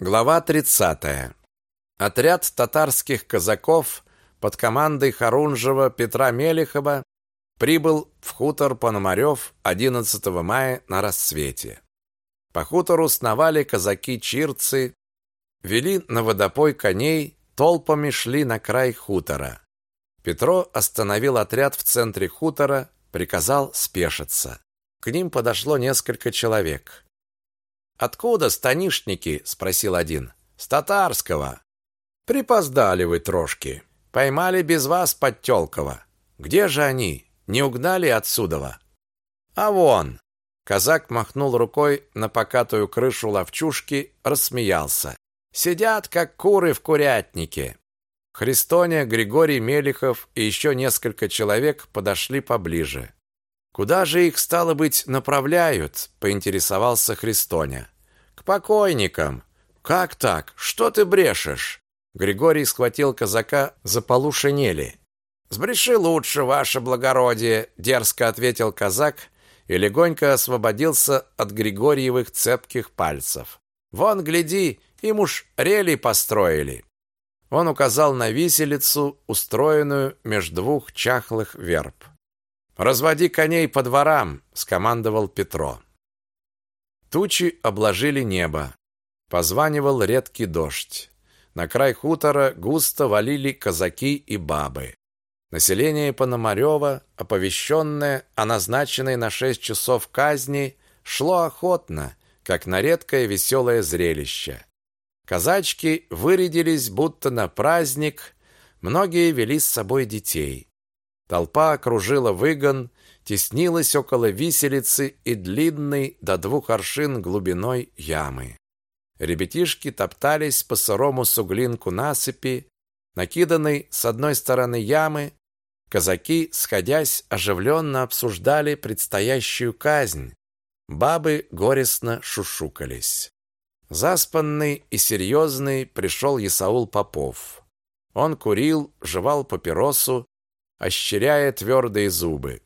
Глава 30. Отряд татарских казаков под командой Харунжева Петра Мелехова прибыл в хутор Пономарев 11 мая на рассвете. По хутору сновали казаки-чирцы, вели на водопой коней, толпами шли на край хутора. Петро остановил отряд в центре хутора, приказал спешиться. К ним подошло несколько человек. Откуда станишники? спросил один. С татарского. Припоздали вы трошки. Поймали без вас Подтёлкова. Где же они? Не угнали отсюда? А вон. Казак махнул рукой на покатую крышу ловчушки, рассмеялся. Сидят как куры в курятнике. Христоня, Григорий Мелихов и еще несколько человек подошли поближе. Куда же их стало быть направляют? поинтересовался Христоня. К покойникам. Как так? Что ты брешешь? Григорий схватил казака за полу шинели. Сбреши лучше, ваше благородие, дерзко ответил казак и легонько освободился от Григорьевых цепких пальцев. Вон, гляди, им уж рели построили. Он указал на виселицу, устроенную между двух чахлых верб. Разводи коней по дворам, скомандовал Петро. Тучи обложили небо. Позванивал редкий дождь. На край хутора густо валили казаки и бабы. Население Пономарева, оповещенное о назначенной на шесть часов казни, шло охотно, как на редкое веселое зрелище. Казачки вырядились будто на праздник, многие вели с собой детей. Толпа окружила выгон, теснилась около виселицы и длинной до двух аршин глубиной ямы. Ребятишки топтались по сырому суглинку насыпи, накиданной с одной стороны ямы. Казаки, сходясь, оживленно обсуждали предстоящую казнь. Бабы горестно шушукались. Заспанный и серьезный пришел Исаул Попов. Он курил, жевал папиросу, ощеряя твердые зубы.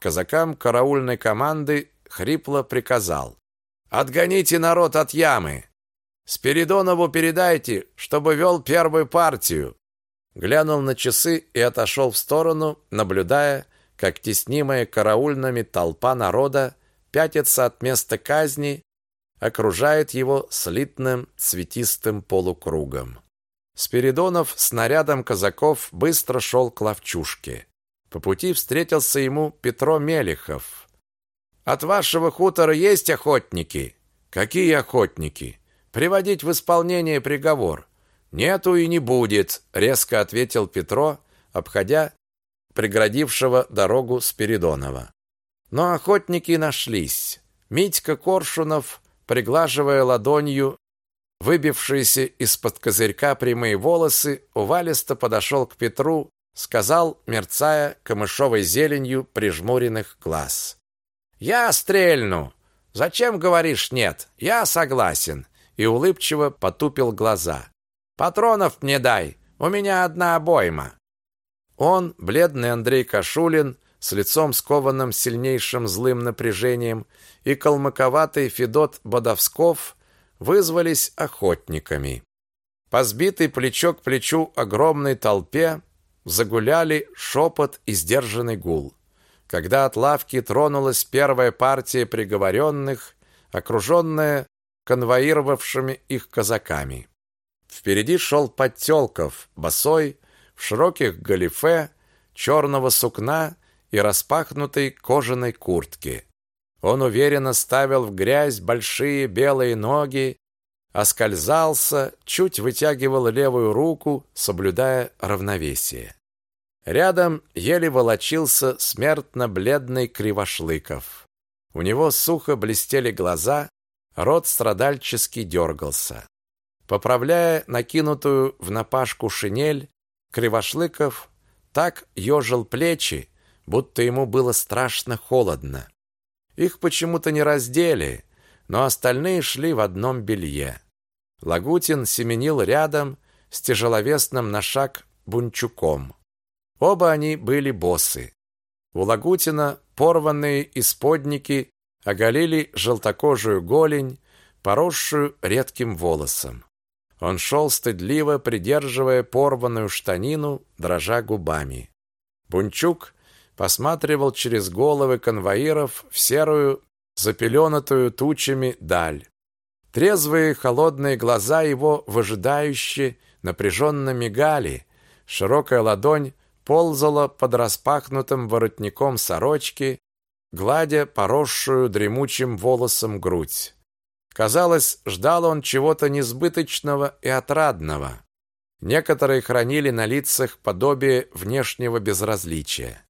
Казакам караульной команды хрипло приказал: "Отгоните народ от ямы. Спиридонову передайте, чтобы вел первую партию". Глянул на часы и отошел в сторону, наблюдая, как теснимая караульными толпа народа пятится от места казни, окружает его слитным цветистым полукругом. Спиридонов с нарядом казаков быстро шел к ловчушке. По пути встретился ему Петро Мелехов. От вашего хутора есть охотники? Какие охотники? Приводить в исполнение приговор. Нету и не будет, резко ответил Петро, обходя преградившего дорогу Спиридонова. Но охотники нашлись. Митька Коршунов, приглаживая ладонью выбившиеся из-под козырька прямые волосы, увалисто подошел к Петру, сказал, мерцая камышовой зеленью прижмуренных глаз. «Я стрельну! Зачем говоришь нет? Я согласен!» И улыбчиво потупил глаза. «Патронов мне дай! У меня одна обойма!» Он, бледный Андрей Кашулин, с лицом скованным сильнейшим злым напряжением, и колмыковатый Федот Бодовсков вызвались охотниками. По сбитой плечо к плечу огромной толпе загуляли шепот и сдержанный гул. Когда от лавки тронулась первая партия приговоренных, окруженная конвоировавшими их казаками. Впереди шел Подтелков, босой, в широких галифе, черного сукна и распахнутой кожаной куртке. Он уверенно ставил в грязь большие белые ноги, оскользался, чуть вытягивал левую руку, соблюдая равновесие. Рядом еле волочился смертно бледный Кривошлыков. У него сухо блестели глаза, рот страдальчески дергался. Поправляя накинутую в напашку шинель, Кривошлыков так ежил плечи, будто ему было страшно холодно. Их почему-то не раздели, но остальные шли в одном белье. Лагутин семенил рядом с тяжеловесным на шаг бунчуком. Оба они были боссы. У Лагутина порванные исподники оголили желтокожую голень, поросшую редким волосом. Он шел стыдливо, придерживая порванную штанину, дрожа губами. Бунчук посматривал через головы конвоиров в серую, запеленатую тучами даль. Трезвые холодные глаза его выжидающе, напряженно мигали, широкая ладонь ползала под распахнутым воротником сорочки, гладя поросшую дремучим волосом грудь. Казалось, ждал он чего-то несбыточного и отрадного. Некоторые хранили на лицах подобие внешнего безразличия.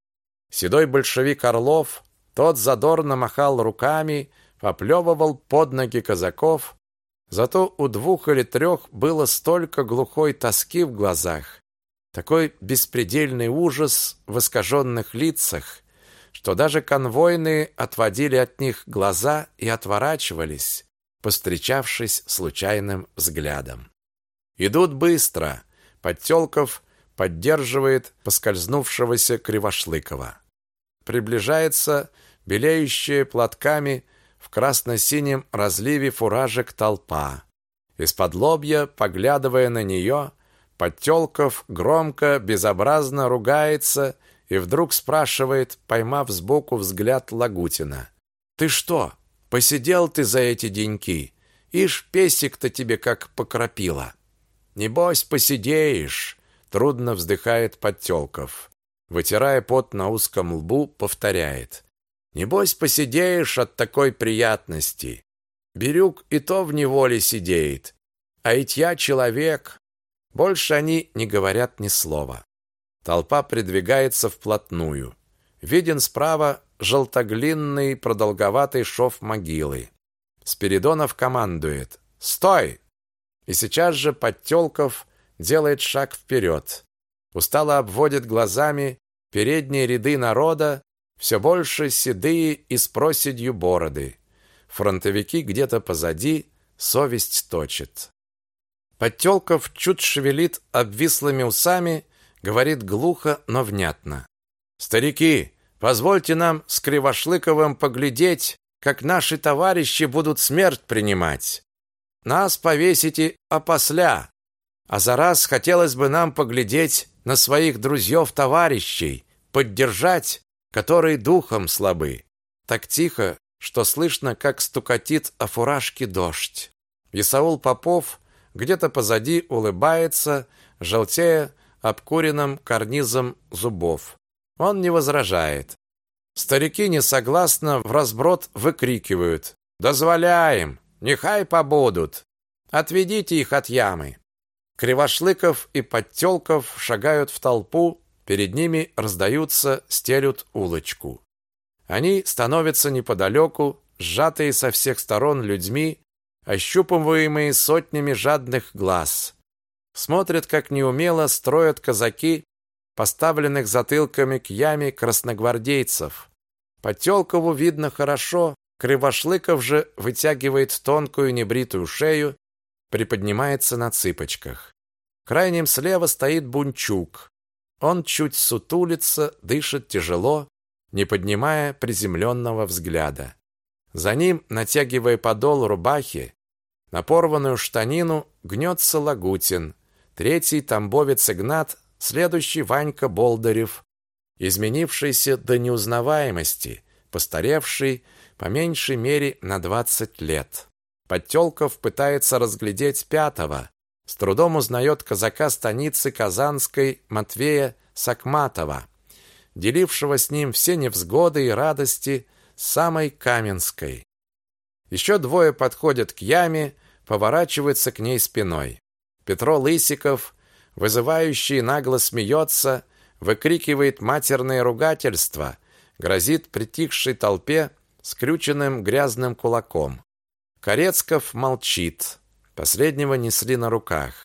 Седой большевик Орлов, тот задорно махал руками, поплевывал под ноги казаков, зато у двух или трех было столько глухой тоски в глазах, такой беспредельный ужас в искаженных лицах, что даже конвойные отводили от них глаза и отворачивались, постречавшись случайным взглядом. Идут быстро. Подтелков поддерживает поскользнувшегося Кривошлыкова. Приближается белеющая платками в красно-синем разливе фуражек толпа. Из-под лобья, поглядывая на нее, Подтелков громко, безобразно ругается и вдруг спрашивает, поймав сбоку взгляд Лагутина. «Ты что, посидел ты за эти деньки? Ишь, песик-то тебе как покропило!» «Небось, посидеешь!» — трудно вздыхает Подтелков. Вытирая пот на узком лбу, повторяет. «Небось, посидеешь от такой приятности!» Бирюк и то в неволе сидеет. А ведь я человек, больше они не говорят ни слова. Толпа придвигается вплотную. Виден справа желтоглинный продолговатый шов могилы. Спиридонов командует «Стой!» И сейчас же Подтелков делает шаг вперед. Устало обводит глазами передние ряды народа, все больше седые и с проседью бороды. Фронтовики где-то позади, совесть точит. Подтелков чуть шевелит обвислыми усами, говорит глухо, но внятно. «Старики, позвольте нам с Кривошлыковым поглядеть, как наши товарищи будут смерть принимать. Нас повесите опосля, а за раз хотелось бы нам поглядеть на своих друзьев-товарищей, поддержать, которые духом слабы. Так тихо, что слышно, как стукатит о фуражке дождь. Исаул Попов где-то позади улыбается, желтея обкуренным карнизом зубов. Он не возражает. Старики несогласно в разброд выкрикивают «Дозволяем! Нехай побудут! Отведите их от ямы!» Кривошлыков и Подтелков шагают в толпу, перед ними раздаются, стелют улочку. Они становятся неподалеку, сжатые со всех сторон людьми, ощупываемые сотнями жадных глаз. Смотрят, как неумело строят казаки, поставленных затылками к яме красногвардейцев. Потелкову видно хорошо, Кривошлыков же вытягивает тонкую небритую шею, приподнимается на цыпочках. Крайним слева стоит Бунчук. Он чуть сутулится, дышит тяжело, не поднимая приземленного взгляда. За ним, натягивая подол рубахи, на порванную штанину гнется Лагутин, третий тамбовец Игнат, следующий Ванька Болдырев, изменившийся до неузнаваемости, постаревший по меньшей мере на двадцать лет. Подтелков пытается разглядеть пятого, с трудом узнает казака станицы Казанской Матвея Сакматова, делившего с ним все невзгоды и радости самой Каменской. Еще двое подходят к яме, поворачиваются к ней спиной. Петро Лысиков, вызывающий нагло смеется, выкрикивает матерные ругательства, грозит притихшей толпе скрюченным грязным кулаком. Корецков молчит. Последнего несли на руках.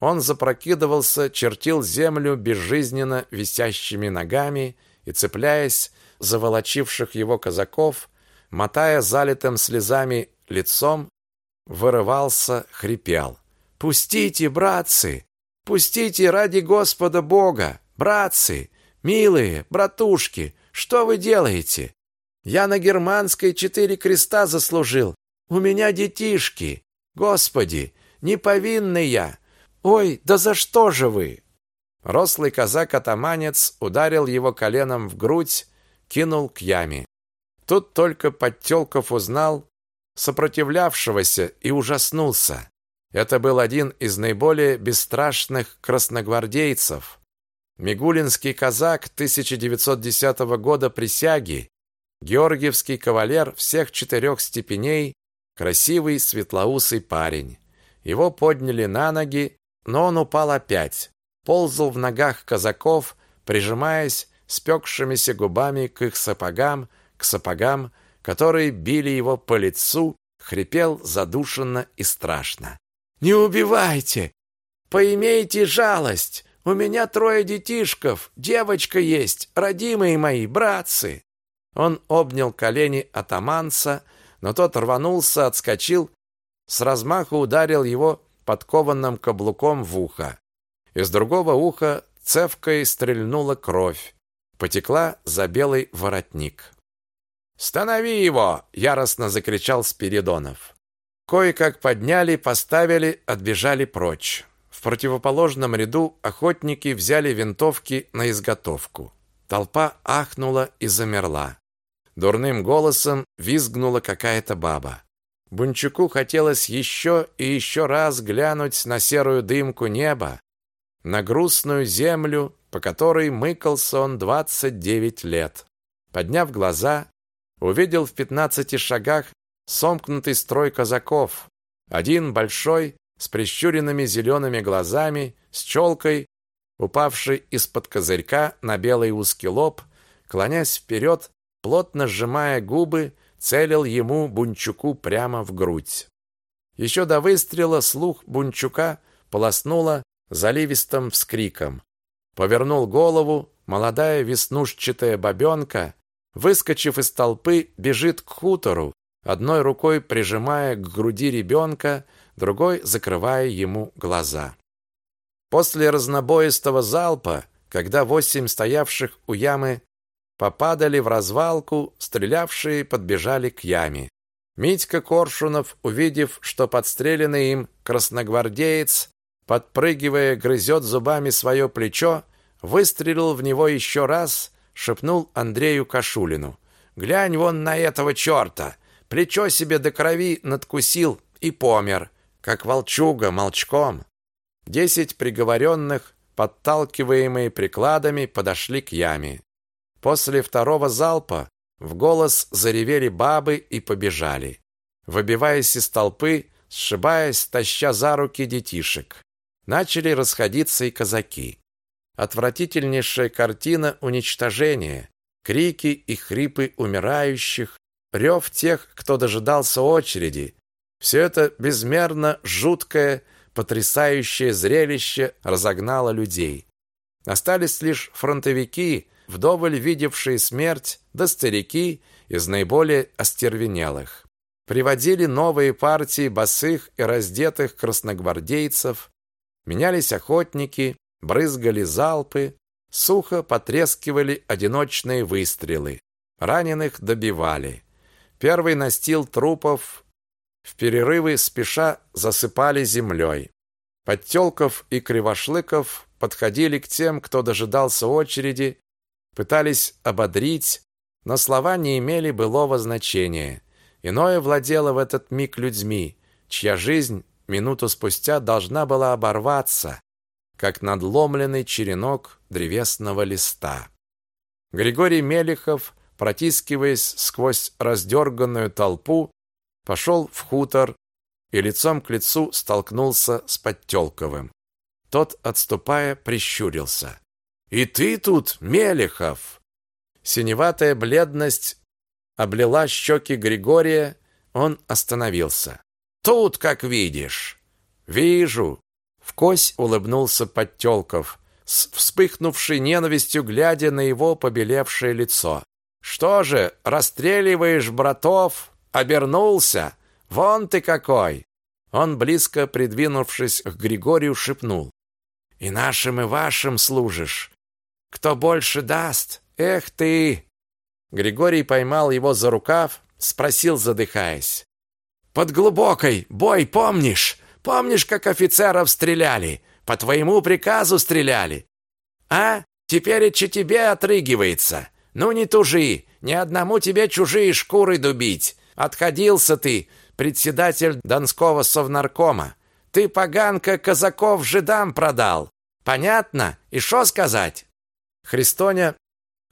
Он запрокидывался, чертил землю безжизненно висящими ногами и, цепляясь заволочивших его казаков, мотая залитым слезами лицом, вырывался, хрипел. «Пустите, братцы! Пустите ради Господа Бога! Братцы! Милые, братушки! Что вы делаете? Я на германской четыре креста заслужил! У меня детишки! Господи! Не повинный я! Ой, да за что же вы?» Рослый казак-атаманец ударил его коленом в грудь, кинул к яме. Тут только Подтелков узнал сопротивлявшегося и ужаснулся. Это был один из наиболее бесстрашных красногвардейцев. Мигулинский казак 1910 года присяги, Георгиевский кавалер всех четырех степеней, красивый светлоусый парень. Его подняли на ноги, но он упал опять ползал в ногах казаков, прижимаясь спекшимися губами к их сапогам, к сапогам, которые били его по лицу, хрипел задушенно и страшно. «Не убивайте! Поимейте жалость! У меня трое детишков, девочка есть, родимые мои, братцы!» Он обнял колени атаманца, но тот рванулся, отскочил, с размаху ударил его подкованным каблуком в ухо. Из другого уха цевкой стрельнула кровь. Потекла за белый воротник. «Станови его!» — яростно закричал Спиридонов. Кое-как подняли, поставили, отбежали прочь. В противоположном ряду охотники взяли винтовки на изготовку. Толпа ахнула и замерла. Дурным голосом визгнула какая-то баба. Бунчуку хотелось еще и еще раз глянуть на серую дымку неба, на грустную землю, по которой мыкался он двадцать девять лет. Подняв глаза, увидел в пятнадцати шагах сомкнутый строй казаков. Один большой, с прищуренными зелеными глазами, с челкой, упавший из-под козырька на белый узкий лоб, клонясь вперед, плотно сжимая губы, целил ему Бунчуку прямо в грудь. Еще до выстрела слух Бунчука полоснуло заливистым вскриком. Повернул голову, молодая веснушчатая бабенка, выскочив из толпы, бежит к хутору, одной рукой прижимая к груди ребенка, другой закрывая ему глаза. После разнобоистого залпа, когда восемь стоявших у ямы попадали в развалку, стрелявшие подбежали к яме. Митька Коршунов, увидев, что подстреленный им красногвардеец подпрыгивая, грызет зубами свое плечо, выстрелил в него еще раз, шепнул Андрею Кашулину. «Глянь вон на этого черта! Плечо себе до крови надкусил и помер, как волчуга молчком». Десять приговоренных, подталкиваемые прикладами, подошли к яме. После второго залпа в голос заревели бабы и побежали, выбиваясь из толпы, сшибаясь, таща за руки детишек. Начали расходиться и казаки. Отвратительнейшая картина уничтожения, крики и хрипы умирающих, рев тех, кто дожидался очереди. Все это безмерно жуткое, потрясающее зрелище разогнало людей. Остались лишь фронтовики, вдоволь видевшие смерть, да старики из наиболее остервенелых. Приводили новые партии босых и раздетых красногвардейцев, Менялись охотники, брызгали залпы, сухо потрескивали одиночные выстрелы. Раненых добивали. Первый настил трупов в перерывы спеша засыпали землей. Подтелков и Кривошлыков подходили к тем, кто дожидался очереди, пытались ободрить, но слова не имели былого значения. Иное владело в этот миг людьми, чья жизнь минуту спустя должна была оборваться, как надломленный черенок древесного листа. Григорий Мелехов, протискиваясь сквозь раздерганную толпу, пошел в хутор и лицом к лицу столкнулся с Подтелковым. Тот, отступая, прищурился. «И ты тут, Мелехов!» Синеватая бледность облила щеки Григория, он остановился. Тут, как видишь. Вижу. Вкось улыбнулся Подтелков, с вспыхнувшей ненавистью глядя на его побелевшее лицо. Что же, расстреливаешь братов? Обернулся? Вон ты какой. Он близко придвинувшись к Григорию шепнул: "И нашим, и вашим служишь. Кто больше даст? Эх ты!" Григорий поймал его за рукав, спросил, задыхаясь: под глубокой бой, помнишь? Помнишь, как офицеров стреляли? По твоему приказу стреляли. А? Теперь че тебе отрыгивается. Ну не тужи, ни одному тебе чужие шкуры дубить. Отходился ты, председатель Донского совнаркома. Ты поганка казаков жидам продал. Понятно? И что сказать? Христоня,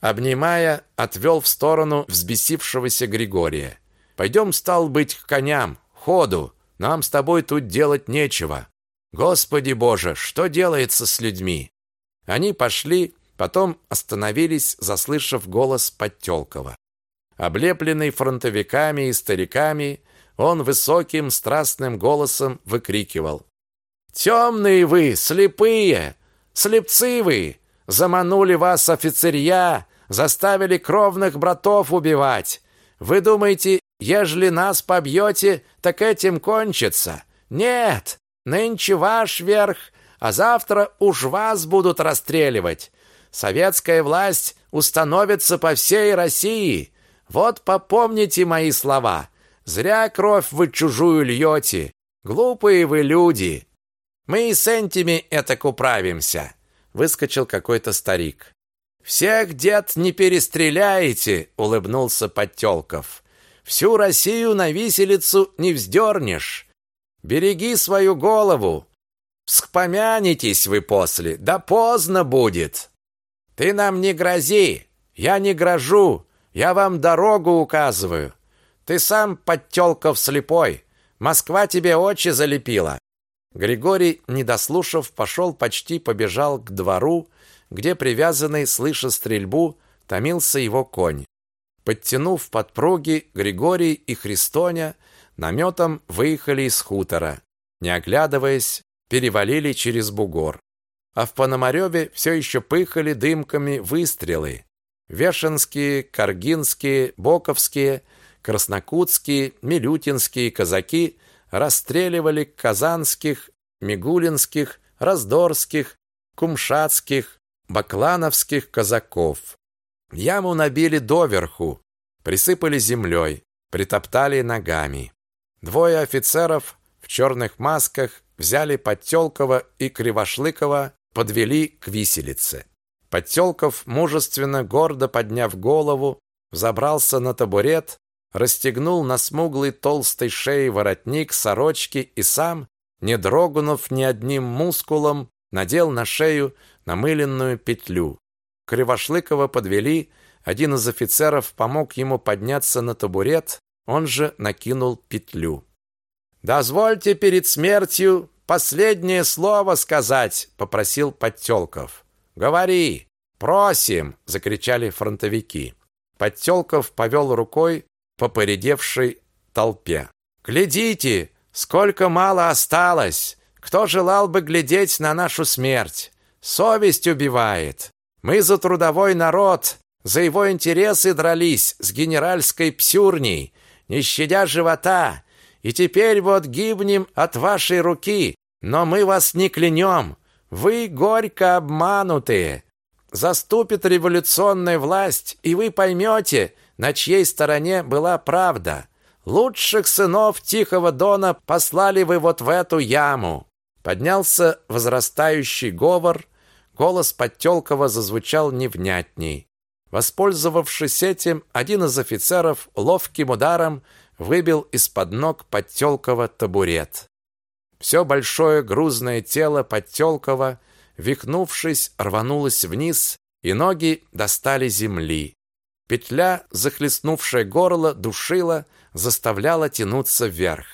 обнимая, отвел в сторону взбесившегося Григория. Пойдем, стал быть, к коням, ходу. Нам с тобой тут делать нечего. Господи Боже, что делается с людьми? Они пошли, потом остановились, заслышав голос Подтёлкова. Облепленный фронтовиками и стариками, он высоким страстным голосом выкрикивал: «Темные вы, слепые, слепцы вы, заманули вас офицерья, заставили кровных братов убивать. Вы думаете, ежели нас побьете, так этим кончится? Нет, нынче ваш верх, а завтра уж вас будут расстреливать. Советская власть установится по всей России. Вот попомните мои слова. Зря кровь вы чужую льете. Глупые вы люди. Мы и с этими этак управимся. Выскочил какой-то старик. Всех дед не перестреляете, улыбнулся Подтёлков. Всю Россию на виселицу не вздернешь. Береги свою голову. Вспомянитесь вы после, да поздно будет. Ты нам не грози, я не грожу, я вам дорогу указываю. Ты сам подтёлков слепой. Москва тебе очи залепила. Григорий, не дослушав, пошел почти побежал к двору, где привязанный, слыша стрельбу, томился его конь. Подтянув подпруги, Григорий и Христоня наметом выехали из хутора. Не оглядываясь, перевалили через бугор. А в Пономарёве все еще пыхали дымками выстрелы. Вешенские, Каргинские, Боковские – краснокутские, милютинские казаки расстреливали казанских, мигулинских, раздорских, кумшатских, баклановских казаков. Яму набили доверху, присыпали землей, притоптали ногами. Двое офицеров в черных масках взяли Подтёлкова и Кривошлыкова, подвели к виселице. Подтёлков, мужественно, гордо подняв голову, взобрался на табурет расстегнул на смуглой толстой шее воротник сорочки и сам, не дрогнув ни одним мускулом, надел на шею намыленную петлю. Кривошлыкова подвели, один из офицеров помог ему подняться на табурет, он же накинул петлю. «Дозвольте перед смертью последнее слово сказать», — попросил Подтёлков. «Говори! Просим!» — закричали фронтовики. Подтёлков повел рукой, по поредевшей толпе. «Глядите, сколько мало осталось! Кто желал бы глядеть на нашу смерть? Совесть убивает! Мы за трудовой народ, за его интересы дрались с генеральской псюрней, не щадя живота, и теперь вот гибнем от вашей руки, но мы вас не клянем, вы горько обманутые. Заступит революционная власть, и вы поймете, на чьей стороне была правда. Лучших сынов Тихого Дона послали вы вот в эту яму. Поднялся возрастающий говор, голос Подтёлкова зазвучал невнятней. Воспользовавшись этим, один из офицеров ловким ударом выбил из-под ног Подтёлкова табурет. Все большое грузное тело Подтёлкова, вихнувшись, рванулось вниз, и ноги достали земли. Петля, захлестнувшая горло, душила, заставляла тянуться вверх.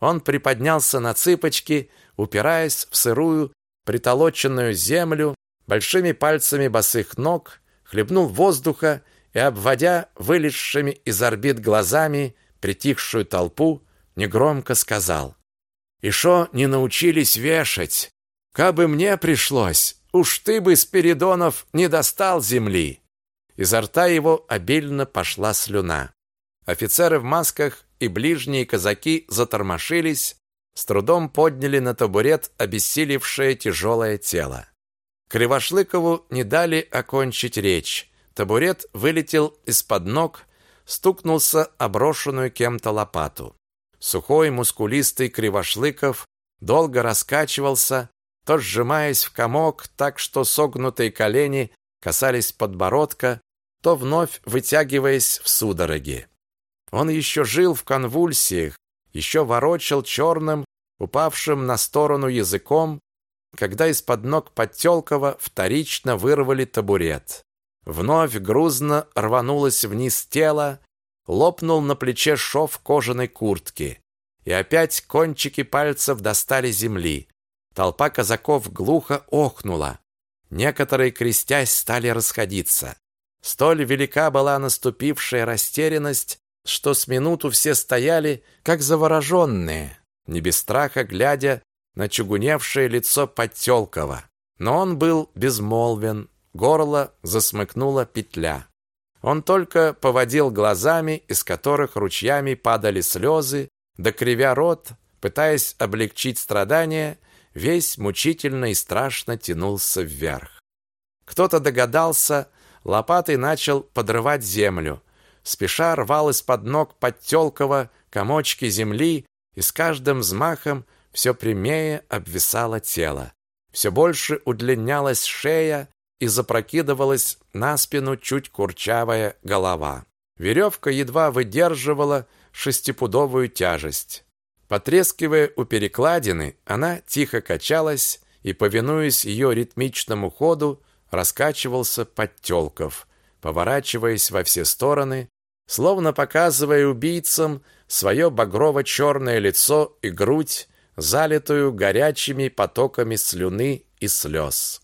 Он приподнялся на цыпочки, упираясь в сырую, притолоченную землю, большими пальцами босых ног, хлебнул воздуха и, обводя вылезшими из орбит глазами притихшую толпу, негромко сказал. «И шо не научились вешать? Кабы мне пришлось, уж ты бы, Спиридонов, не достал земли!» Изо рта его обильно пошла слюна. Офицеры в масках и ближние казаки затормошились, с трудом подняли на табурет обессилевшее тяжелое тело. Кривошлыкову не дали окончить речь. Табурет вылетел из-под ног, стукнулся о брошенную кем-то лопату. Сухой, мускулистый Кривошлыков долго раскачивался, то сжимаясь в комок, так что согнутые колени касались подбородка, то вновь вытягиваясь в судороги. Он еще жил в конвульсиях, еще ворочал черным, упавшим на сторону языком, когда из-под ног Подтелкова вторично вырвали табурет. Вновь грузно рванулось вниз тело, лопнул на плече шов кожаной куртки, и опять кончики пальцев достали земли. Толпа казаков глухо охнула. Некоторые, крестясь, стали расходиться. Столь велика была наступившая растерянность, что с минуту все стояли, как завороженные, не без страха глядя на чугуневшее лицо Подтелкова. Но он был безмолвен, горло засмыкнула петля. Он только поводил глазами, из которых ручьями падали слезы, да кривя рот, пытаясь облегчить страдания, весь мучительно и страшно тянулся вверх. Кто-то догадался, лопатой начал подрывать землю. Спеша рвал из-под ног Подтелкова комочки земли, и с каждым взмахом все прямее обвисало тело. Все больше удлинялась шея и запрокидывалась на спину чуть курчавая голова. Веревка едва выдерживала шестипудовую тяжесть. Потрескивая у перекладины, она тихо качалась, и, повинуясь ее ритмичному ходу, раскачивался Подтелков, поворачиваясь во все стороны, словно показывая убийцам свое багрово-черное лицо и грудь, залитую горячими потоками слюны и слез.